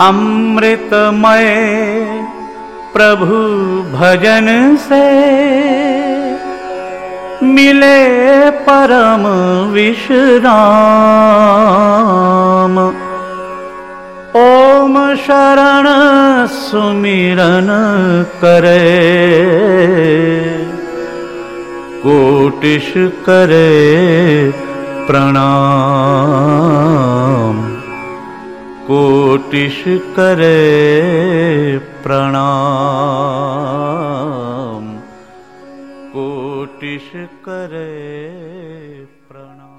अमृतमय प्रभु भजन से मिले परम विश्राम। ओम शरण सुमिरन करे। कोटिश करे प्रणाम। कोटिश करे प्रणाम करे प्रणाम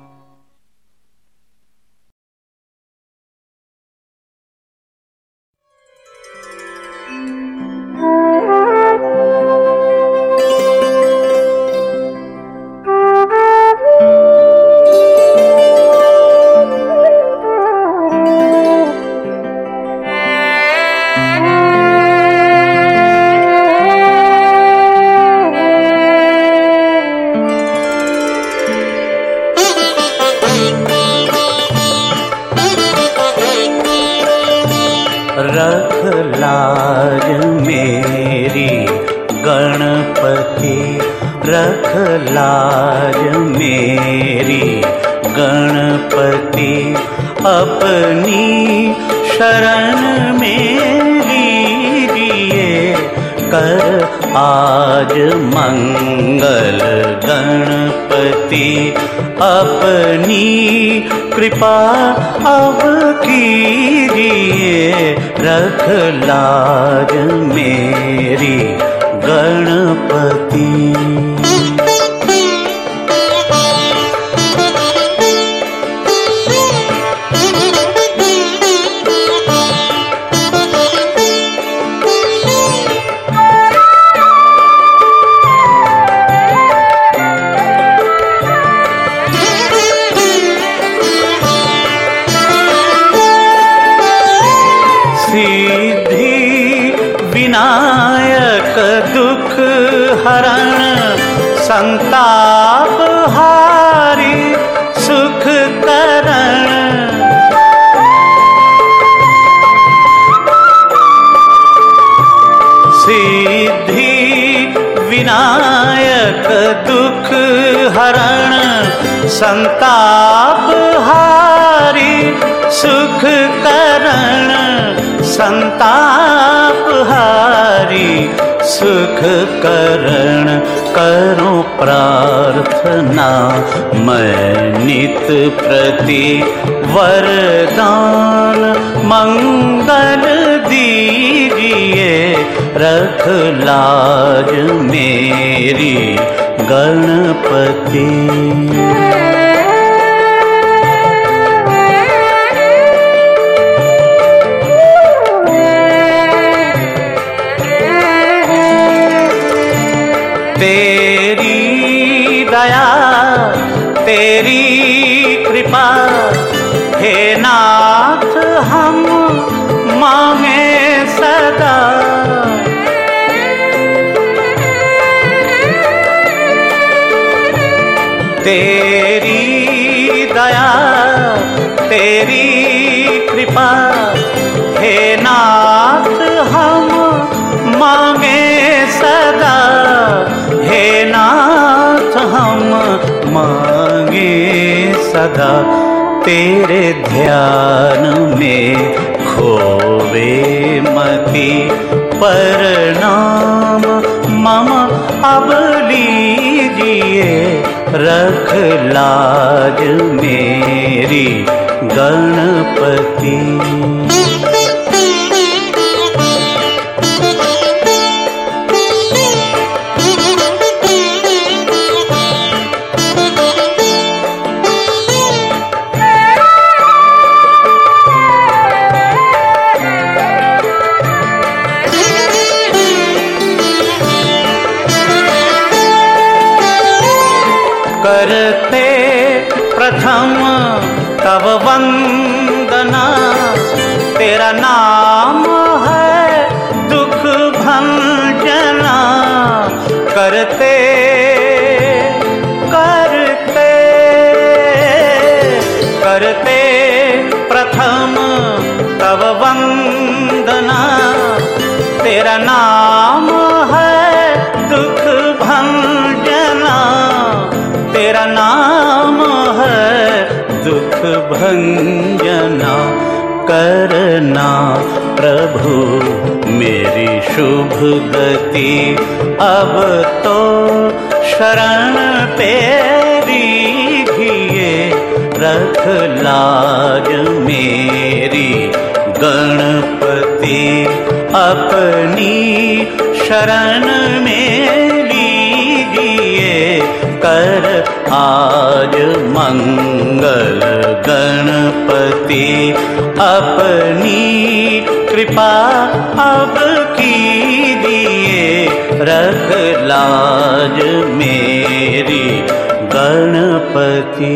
रख लाज मेरी गणपति, रख लाज मेरी गणपति, अपनी शरण मेरी लिए कर आज मंगल गणपति, अपनी कृपा अब कीजिए रख लाज मेरी गणपति। सिद्धि विनायक दुख हरण संताप हारी सुख करण सिद्धि विनायक दुख हरण संताप हारी सुख करण संताप हारी। सुख करण करो प्रार्थना, मैं नित प्रति वरदान मंगल दीजिए, रख लाज मेरी गणपति। तेरी कृपा। हे नाथ हम मांगे सदा। तेरी दया तेरी कृपा। हे नाथ हम सदा तेरे ध्यान में खोवे मति परनाम। मम अब लीजिए रख लाज मेरी गणपति। करते प्रथम तव वंदना। तेरा नाम है दुख भंजना। करते करते करते प्रथम तव वंदना। तेरा नाम भंजना करना प्रभु, मेरी शुभ गति। अब तो शरण तेरी घिए रख लाज मेरी गणपति। अपनी शरण में कर आज मंगल गणपति। अपनी कृपा अब कीजिए रख लाज मेरी गणपति।